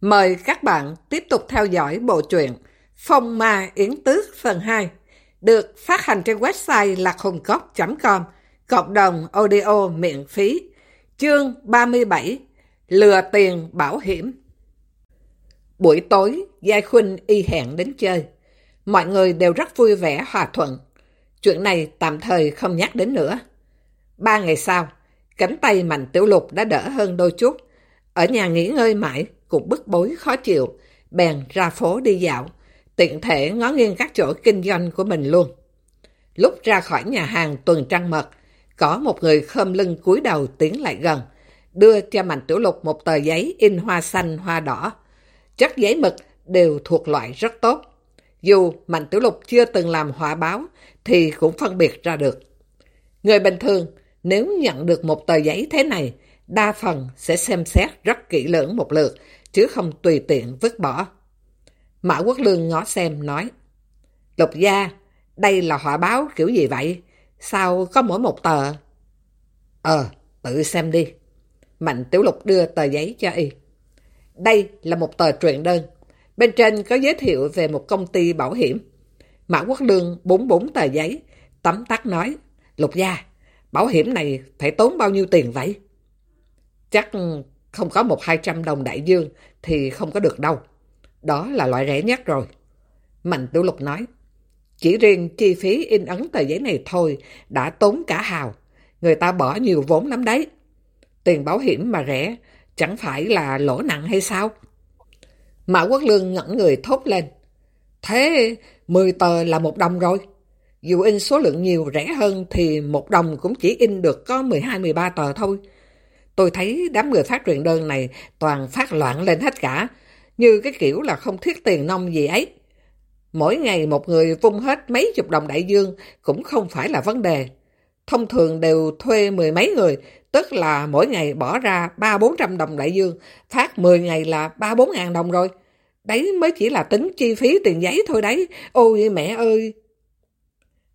Mời các bạn tiếp tục theo dõi bộ truyện Phong Ma Yến Tước phần 2 được phát hành trên website lạchungcốc.com cộng đồng audio miễn phí chương 37 Lừa tiền bảo hiểm Buổi tối, Giai Khuynh y hẹn đến chơi. Mọi người đều rất vui vẻ hòa thuận. Chuyện này tạm thời không nhắc đến nữa. Ba ngày sau, cánh tay Mạnh Tiểu Lục đã đỡ hơn đôi chút. Ở nhà nghỉ ngơi mãi, cũng bức bối khó chịu, bèn ra phố đi dạo, tiện thể ngó nghiêng các chỗ kinh doanh của mình luôn. Lúc ra khỏi nhà hàng tuần trăng mật, có một người khom lưng cúi đầu tiến lại gần, đưa cho Mạnh Tiểu Lục một tờ giấy in hoa xanh, hoa đỏ. Chất giấy mực đều thuộc loại rất tốt. Dù Mạnh Tiểu Lục chưa từng làm họa báo, thì cũng phân biệt ra được. Người bình thường, nếu nhận được một tờ giấy thế này, đa phần sẽ xem xét rất kỹ lưỡng một lượt, chứ không tùy tiện vứt bỏ. Mã Quốc Lương ngó xem nói, Lục gia, đây là họa báo kiểu gì vậy? Sao có mỗi một tờ? Ờ, tự xem đi. Mạnh Tiểu Lục đưa tờ giấy cho y. Đây là một tờ truyện đơn. Bên trên có giới thiệu về một công ty bảo hiểm. Mã Quốc Lương bốn bốn tờ giấy, tấm tắt nói, Lục gia, bảo hiểm này phải tốn bao nhiêu tiền vậy? Chắc không có một hai trăm đồng đại dương thì không có được đâu. Đó là loại rẻ nhất rồi. Mạnh Tiểu Lục nói, chỉ riêng chi phí in ấn tờ giấy này thôi đã tốn cả hào. Người ta bỏ nhiều vốn lắm đấy. Tiền bảo hiểm mà rẻ, chẳng phải là lỗ nặng hay sao? Mã Quốc Lương ngẩn người thốt lên. Thế 10 tờ là một đồng rồi. Dù in số lượng nhiều rẻ hơn thì một đồng cũng chỉ in được có 12-13 tờ thôi. Tôi thấy đám người phát truyền đơn này toàn phát loạn lên hết cả, như cái kiểu là không thiết tiền nông gì ấy. Mỗi ngày một người vung hết mấy chục đồng đại dương cũng không phải là vấn đề. Thông thường đều thuê mười mấy người, tức là mỗi ngày bỏ ra ba bốn trăm đồng đại dương, phát 10 ngày là ba bốn ngàn đồng rồi. Đấy mới chỉ là tính chi phí tiền giấy thôi đấy. Ôi mẹ ơi!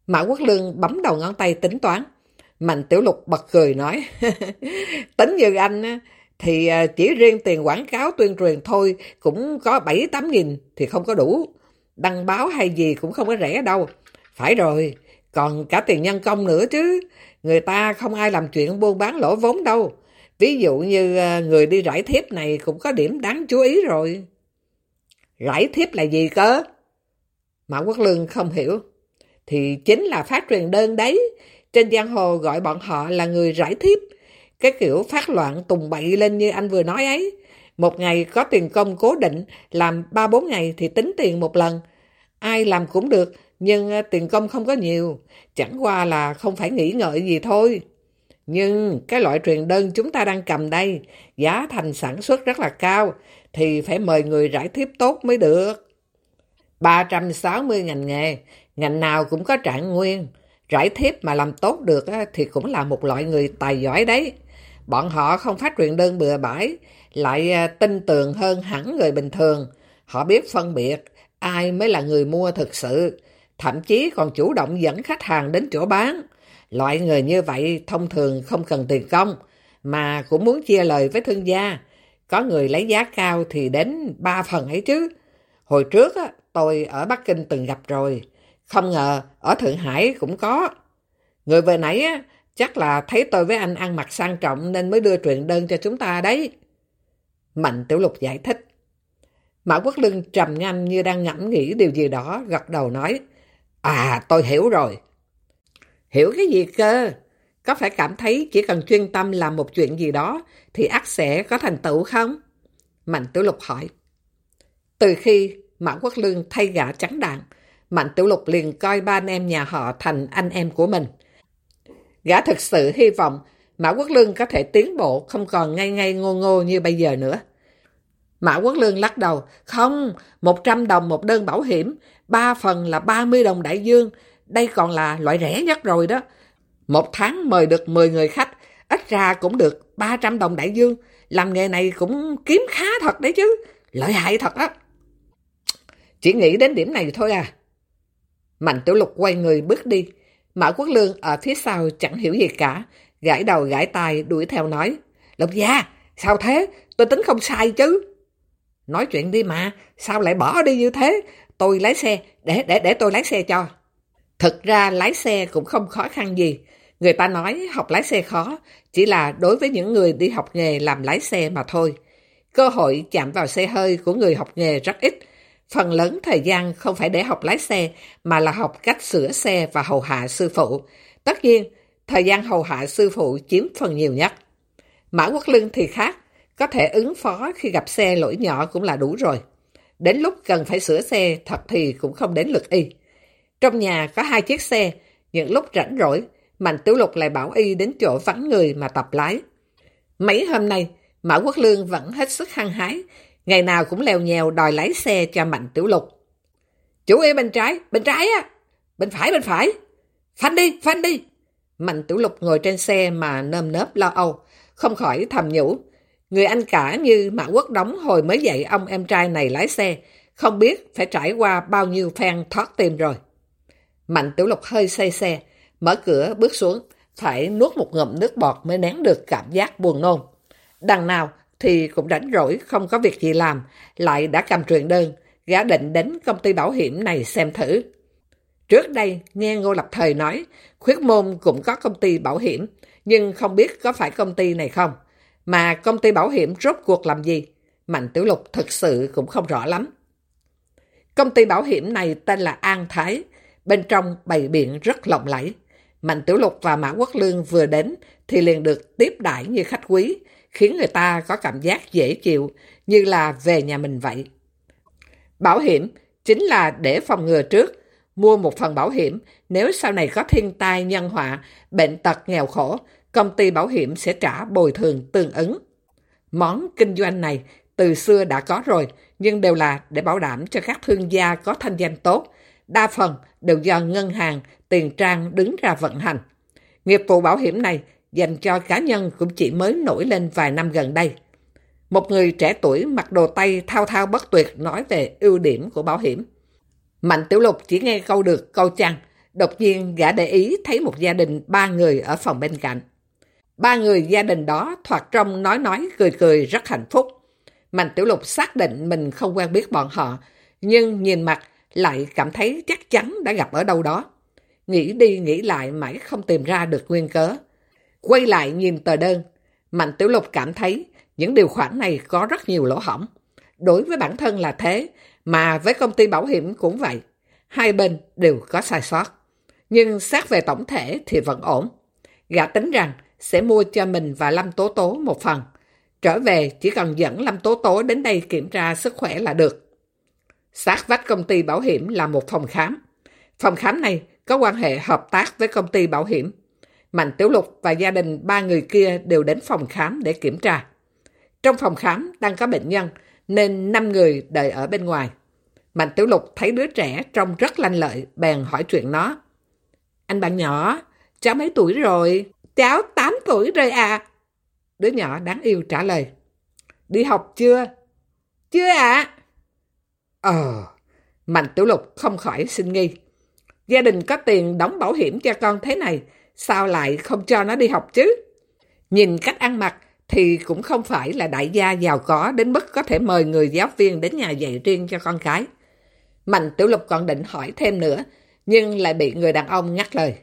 Mã Quốc Lương bấm đầu ngón tay tính toán. Mạnh Tiểu Lục bật cười nói, tính như anh thì à, chỉ riêng tiền quảng cáo tuyên truyền thôi cũng có 7-8 nghìn thì không có đủ. Đăng báo hay gì cũng không có rẻ đâu. Phải rồi, còn cả tiền nhân công nữa chứ. Người ta không ai làm chuyện buôn bán lỗ vốn đâu. Ví dụ như à, người đi rải thiếp này cũng có điểm đáng chú ý rồi. Rải thiếp là gì cơ? Mã Quốc Lương không hiểu. Thì chính là phát truyền đơn đấy. Trên giang hồ gọi bọn họ là người rải thiếp. Cái kiểu phát loạn tùng bậy lên như anh vừa nói ấy. Một ngày có tiền công cố định, làm 3-4 ngày thì tính tiền một lần. Ai làm cũng được, nhưng ờ, tiền công không có nhiều. Chẳng qua là không phải nghĩ ngợi gì thôi. Nhưng cái loại truyền đơn chúng ta đang cầm đây, giá thành sản xuất rất là cao, thì phải mời người rải thiếp tốt mới được. 360 ngành nghề, ngành nào cũng có trạng nguyên. Rải thiếp mà làm tốt được thì cũng là một loại người tài giỏi đấy. Bọn họ không phát truyền đơn bừa bãi, lại à, tin tưởng hơn hẳn người bình thường. Họ biết phân biệt ai mới là người mua thực sự, thậm chí còn chủ động dẫn khách hàng đến chỗ bán. Loại người như vậy thông thường không cần tiền công, mà cũng muốn chia lời với thương gia. Có người lấy giá cao thì đến ba phần ấy chứ. Hồi trước tôi ở Bắc Kinh từng gặp rồi. Không ngờ ở Thượng Hải cũng có. Người về nãy á, chắc là thấy tôi với anh ăn mặc sang trọng nên mới đưa truyền đơn cho chúng ta đấy. Mạnh Tiểu Lục giải thích. Mã Quốc Lưng trầm ngâm như đang ngẫm nghĩ điều gì đó, gật đầu nói. À, tôi hiểu rồi. Hiểu cái gì cơ? Có phải cảm thấy chỉ cần chuyên tâm làm một chuyện gì đó thì ắt sẽ có thành tựu không? Mạnh Tiểu Lục hỏi. Từ khi Mã Quốc Lương thay gã trắng đạn, Mạnh Tiểu Lục liền coi ba anh em nhà họ thành anh em của mình. Gã thực sự hy vọng Mã Quốc Lương có thể tiến bộ không còn ngay ngay ngô ngô như bây giờ nữa. Mã Quốc Lương lắc đầu, không, 100 đồng một đơn bảo hiểm, 3 phần là 30 đồng đại dương, đây còn là loại rẻ nhất rồi đó. Một tháng mời được 10 người khách, ít ra cũng được 300 đồng đại dương, làm nghề này cũng kiếm khá thật đấy chứ, lợi hại thật á. Chỉ nghĩ đến điểm này thôi à. Mạnh Tiểu Lục quay người bước đi. Mã Quốc Lương ở phía sau chẳng hiểu gì cả. Gãi đầu gãi tai đuổi theo nói. Lục gia, sao thế? Tôi tính không sai chứ. Nói chuyện đi mà, sao lại bỏ đi như thế? Tôi lái xe, để để để tôi lái xe cho. Thực ra lái xe cũng không khó khăn gì. Người ta nói học lái xe khó, chỉ là đối với những người đi học nghề làm lái xe mà thôi. Cơ hội chạm vào xe hơi của người học nghề rất ít. Phần lớn thời gian không phải để học lái xe, mà là học cách sửa xe và hầu hạ sư phụ. Tất nhiên, thời gian hầu hạ sư phụ chiếm phần nhiều nhất. Mã Quốc Lương thì khác, có thể ứng phó khi gặp xe lỗi nhỏ cũng là đủ rồi. Đến lúc cần phải sửa xe thật thì cũng không đến lượt y. Trong nhà có hai chiếc xe, những lúc rảnh rỗi, Mạnh Tiểu Lục lại bảo y đến chỗ vắng người mà tập lái. Mấy hôm nay, Mã Quốc Lương vẫn hết sức hăng hái, ngày nào cũng leo nhèo đòi lái xe cho Mạnh Tiểu Lục. Chủ y bên trái, bên trái á, bên phải, bên phải. Phanh đi, phanh đi. Mạnh Tiểu Lục ngồi trên xe mà nơm nớp lo âu, không khỏi thầm nhủ. Người anh cả như Mã Quốc Đóng hồi mới dạy ông em trai này lái xe, không biết phải trải qua bao nhiêu phen thoát tim rồi. Mạnh Tiểu Lục hơi say xe, mở cửa bước xuống, phải nuốt một ngụm nước bọt mới nén được cảm giác buồn nôn. Đằng nào thì cũng rảnh rỗi, không có việc gì làm, lại đã cầm truyền đơn, gã định đến công ty bảo hiểm này xem thử. Trước đây, nghe Ngô Lập Thời nói, khuyết môn cũng có công ty bảo hiểm, nhưng không biết có phải công ty này không. Mà công ty bảo hiểm rốt cuộc làm gì? Mạnh Tiểu Lục thực sự cũng không rõ lắm. Công ty bảo hiểm này tên là An Thái, bên trong bày biện rất lộng lẫy. Mạnh Tiểu Lục và Mã Quốc Lương vừa đến thì liền được tiếp đãi như khách quý, khiến người ta có cảm giác dễ chịu, như là về nhà mình vậy. Bảo hiểm chính là để phòng ngừa trước, mua một phần bảo hiểm, nếu sau này có thiên tai nhân họa, bệnh tật nghèo khổ, công ty bảo hiểm sẽ trả bồi thường tương ứng. Món kinh doanh này từ xưa đã có rồi, nhưng đều là để bảo đảm cho các thương gia có thanh danh tốt. Đa phần đều do ngân hàng, tiền trang đứng ra vận hành. Nghiệp vụ bảo hiểm này dành cho cá nhân cũng chỉ mới nổi lên vài năm gần đây. Một người trẻ tuổi mặc đồ tây thao thao bất tuyệt nói về ưu điểm của bảo hiểm. Mạnh Tiểu Lục chỉ nghe câu được câu chăng, đột nhiên gã để ý thấy một gia đình ba người ở phòng bên cạnh. Ba người gia đình đó thoạt trong nói nói cười cười rất hạnh phúc. Mạnh Tiểu Lục xác định mình không quen biết bọn họ, nhưng nhìn mặt lại cảm thấy chắc chắn đã gặp ở đâu đó. Nghĩ đi nghĩ lại mãi không tìm ra được nguyên cớ. Quay lại nhìn tờ đơn, Mạnh Tiểu Lục cảm thấy những điều khoản này có rất nhiều lỗ hỏng. Đối với bản thân là thế, mà với công ty bảo hiểm cũng vậy. Hai bên đều có sai sót. Nhưng xét về tổng thể thì vẫn ổn. Gã tính rằng sẽ mua cho mình và Lâm Tố Tố một phần. Trở về chỉ cần dẫn Lâm Tố Tố đến đây kiểm tra sức khỏe là được. Sát vách công ty bảo hiểm là một phòng khám. Phòng khám này có quan hệ hợp tác với công ty bảo hiểm. Mạnh Tiểu Lục và gia đình ba người kia đều đến phòng khám để kiểm tra. Trong phòng khám đang có bệnh nhân, nên năm người đợi ở bên ngoài. Mạnh Tiểu Lục thấy đứa trẻ trông rất lanh lợi, bèn hỏi chuyện nó. Anh bạn nhỏ, cháu mấy tuổi rồi? Cháu 8 tuổi rồi à? Đứa nhỏ đáng yêu trả lời. Đi học chưa? Chưa ạ. À? Ờ, Mạnh Tiểu Lục không khỏi xin nghi. Gia đình có tiền đóng bảo hiểm cho con thế này, sao lại không cho nó đi học chứ? Nhìn cách ăn mặc thì cũng không phải là đại gia giàu có đến mức có thể mời người giáo viên đến nhà dạy riêng cho con cái. Mạnh Tiểu Lục còn định hỏi thêm nữa, nhưng lại bị người đàn ông ngắt lời.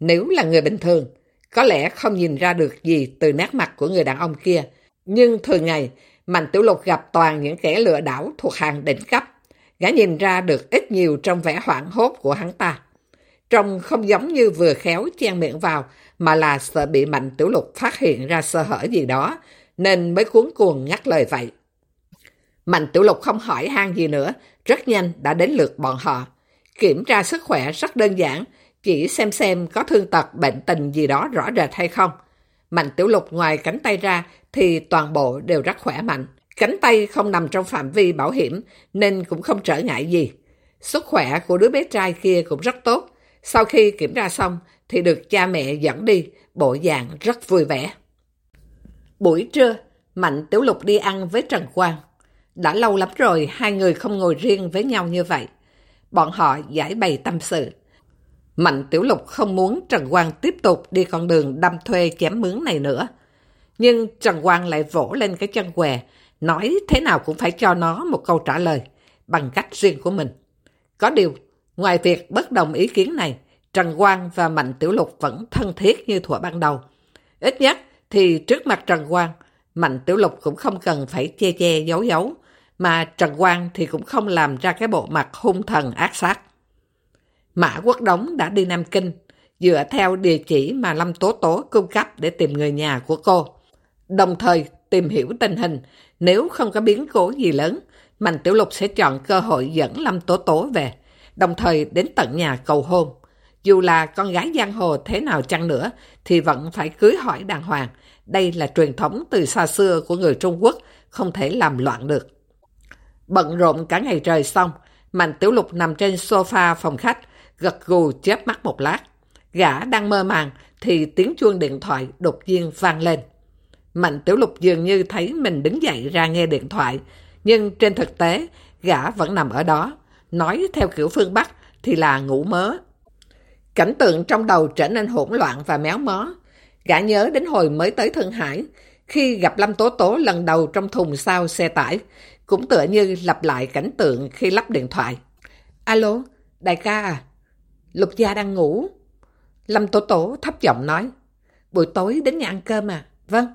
Nếu là người bình thường, có lẽ không nhìn ra được gì từ nét mặt của người đàn ông kia, nhưng thường ngày, Mạnh Tiểu Lục gặp toàn những kẻ lừa đảo thuộc hàng đỉnh cấp. Gã nhìn ra được ít nhiều trong vẻ hoảng hốt của hắn ta. Trông không giống như vừa khéo chen miệng vào, mà là sợ bị Mạnh Tiểu Lục phát hiện ra sơ hở gì đó, nên mới cuốn cuồng ngắt lời vậy. Mạnh Tiểu Lục không hỏi han gì nữa, rất nhanh đã đến lượt bọn họ. Kiểm tra sức khỏe rất đơn giản, chỉ xem xem có thương tật bệnh tình gì đó rõ rệt hay không. Mạnh Tiểu Lục ngoài cánh tay ra thì toàn bộ đều rất khỏe mạnh. Cánh tay không nằm trong phạm vi bảo hiểm nên cũng không trở ngại gì. Sức khỏe của đứa bé trai kia cũng rất tốt. Sau khi kiểm tra xong thì được cha mẹ dẫn đi, bộ dạng rất vui vẻ. Buổi trưa, Mạnh Tiểu Lục đi ăn với Trần Quang. Đã lâu lắm rồi hai người không ngồi riêng với nhau như vậy. Bọn họ giải bày tâm sự. Mạnh Tiểu Lục không muốn Trần Quang tiếp tục đi con đường đâm thuê chém mướn này nữa. Nhưng Trần Quang lại vỗ lên cái chân què, nói thế nào cũng phải cho nó một câu trả lời bằng cách riêng của mình. Có điều, ngoài việc bất đồng ý kiến này, Trần Quang và Mạnh Tiểu Lục vẫn thân thiết như thuở ban đầu. Ít nhất thì trước mặt Trần Quang, Mạnh Tiểu Lục cũng không cần phải che che giấu giấu, mà Trần Quang thì cũng không làm ra cái bộ mặt hung thần ác sát. Mã Quốc Đống đã đi Nam Kinh, dựa theo địa chỉ mà Lâm Tố Tố cung cấp để tìm người nhà của cô. Đồng thời tìm hiểu tình hình, nếu không có biến cố gì lớn, Mạnh Tiểu Lục sẽ chọn cơ hội dẫn Lâm Tố Tố về, đồng thời đến tận nhà cầu hôn. Dù là con gái giang hồ thế nào chăng nữa, thì vẫn phải cưới hỏi đàng hoàng. Đây là truyền thống từ xa xưa của người Trung Quốc, không thể làm loạn được. Bận rộn cả ngày trời xong, Mạnh Tiểu Lục nằm trên sofa phòng khách, gật gù chớp mắt một lát. Gã đang mơ màng thì tiếng chuông điện thoại đột nhiên vang lên. Mạnh Tiểu Lục dường như thấy mình đứng dậy ra nghe điện thoại, nhưng trên thực tế gã vẫn nằm ở đó. Nói theo kiểu phương Bắc thì là ngủ mớ. Cảnh tượng trong đầu trở nên hỗn loạn và méo mó. Gã nhớ đến hồi mới tới Thượng Hải, khi gặp Lâm Tố Tố lần đầu trong thùng sau xe tải, cũng tựa như lặp lại cảnh tượng khi lắp điện thoại. Alo, đại ca à? Lục gia đang ngủ. Lâm Tố Tố thấp giọng nói. Buổi tối đến nhà ăn cơm à? Vâng,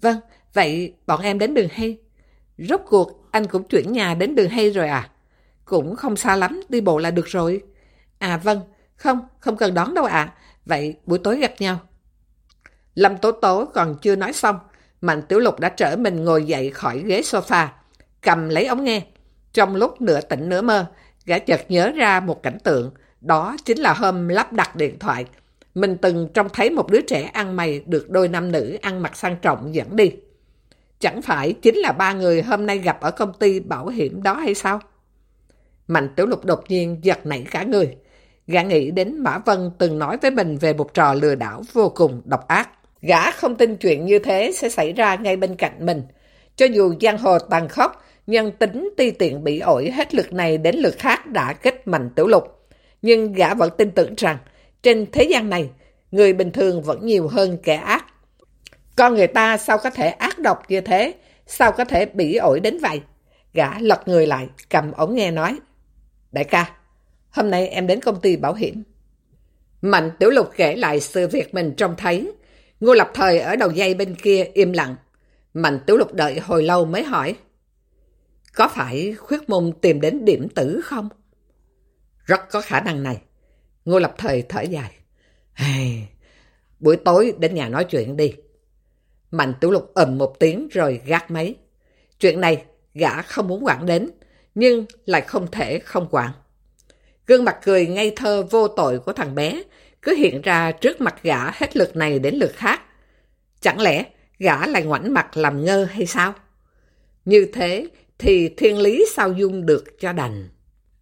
vâng, vậy bọn em đến đường hay. Rốt cuộc anh cũng chuyển nhà đến đường hay rồi à? Cũng không xa lắm, đi bộ là được rồi. À vâng, không, không cần đón đâu ạ. Vậy buổi tối gặp nhau. Lâm Tố Tố còn chưa nói xong, Mạnh Tiểu Lục đã trở mình ngồi dậy khỏi ghế sofa, cầm lấy ống nghe. Trong lúc nửa tỉnh nửa mơ, gã chợt nhớ ra một cảnh tượng, đó chính là hôm lắp đặt điện thoại. Mình từng trông thấy một đứa trẻ ăn mày được đôi nam nữ ăn mặc sang trọng dẫn đi. Chẳng phải chính là ba người hôm nay gặp ở công ty bảo hiểm đó hay sao? Mạnh Tiểu Lục đột nhiên giật nảy cả người. Gã nghĩ đến Mã Vân từng nói với mình về một trò lừa đảo vô cùng độc ác. Gã không tin chuyện như thế sẽ xảy ra ngay bên cạnh mình. Cho dù giang hồ tàn khốc, nhân tính ti tiện bị ổi hết lực này đến lực khác đã kích mạnh tiểu lục. Nhưng gã vẫn tin tưởng rằng, trên thế gian này, người bình thường vẫn nhiều hơn kẻ ác. Con người ta sao có thể ác độc như thế? Sao có thể bị ổi đến vậy? Gã lật người lại, cầm ống nghe nói. Đại ca, hôm nay em đến công ty bảo hiểm. Mạnh Tiểu Lục kể lại sự việc mình trông thấy. Ngô Lập Thời ở đầu dây bên kia im lặng. Mạnh Tiểu Lục đợi hồi lâu mới hỏi. Có phải khuyết môn tìm đến điểm tử không? Rất có khả năng này. Ngô Lập Thời thở dài. Hey, buổi tối đến nhà nói chuyện đi. Mạnh Tiểu Lục ầm một tiếng rồi gác máy. Chuyện này gã không muốn quản đến, nhưng lại không thể không quản. Gương mặt cười ngây thơ vô tội của thằng bé cứ hiện ra trước mặt gã hết lượt này đến lượt khác. Chẳng lẽ gã lại ngoảnh mặt làm ngơ hay sao? Như thế thì thiên lý sao dung được cho đành.